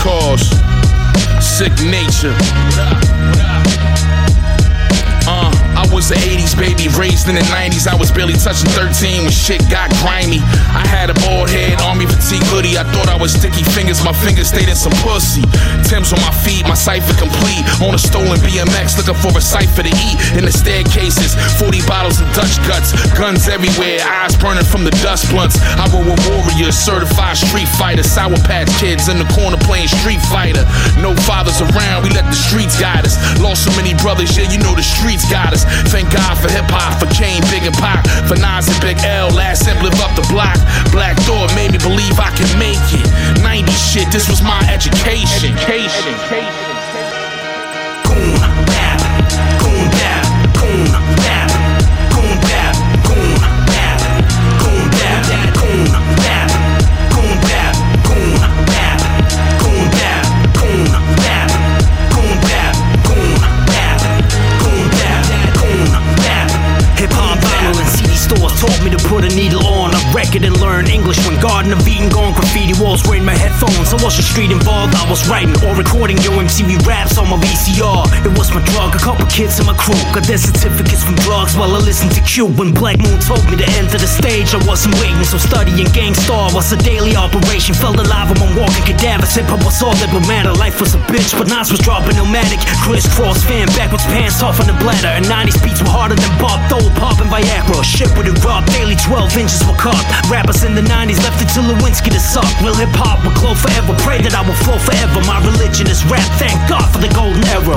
cause sick nature. Uh, I was the 80s baby, raised in the 90s. I was barely touching 13 when shit got grimy. I had a bald head, army fatigue hoodie. I thought I was sticky fingers, my fingers stayed in some pussy. Timbs on my feet, my cipher complete. On a stolen BMX, looking for a cipher to eat. In the staircases, 40 bottles of Dutch guts, guns everywhere, eyes burning from the dust blunts. I roll with warriors, certified street fighter, sour patch kids in the corner playing Street Fighter. No fathers around, we let the streets guide us. Lost so many brothers, yeah, you know the streets got us. Thank God for hip hop, for Kane, Big and Pac, for Nas and Big L. Last simp live up the block. Black Thought made me believe I can make it. 90 shit, this was my education. education. Goon a needle on a record and learn English. When Garden of Eden gone graffiti walls wearing my headphones. I was the street involved. I was writing or recording yo MTV raps on my VCR. It was my drug. A couple kids in my crew got their certificates from drugs while I listened to Q. When Black Moon told me to enter the stage, I wasn't waiting. So studying Gang Starr was a daily operation. Felt alive I'm walking cadavers. Hip hop was all that would matter. Life was a bitch, but Nas was dropping Illmatic. Crisscross fan backwards pants off on the bladder. And 90s beats were harder than Bob Dole popping Viagra. Shit with it rough. Daily 12 inches were cut. Rappers in the 90s left it to Lewinsky to suck. Real hip hop will glow forever. Pray that I will flow forever. My religion is rap. Thank God for the golden era.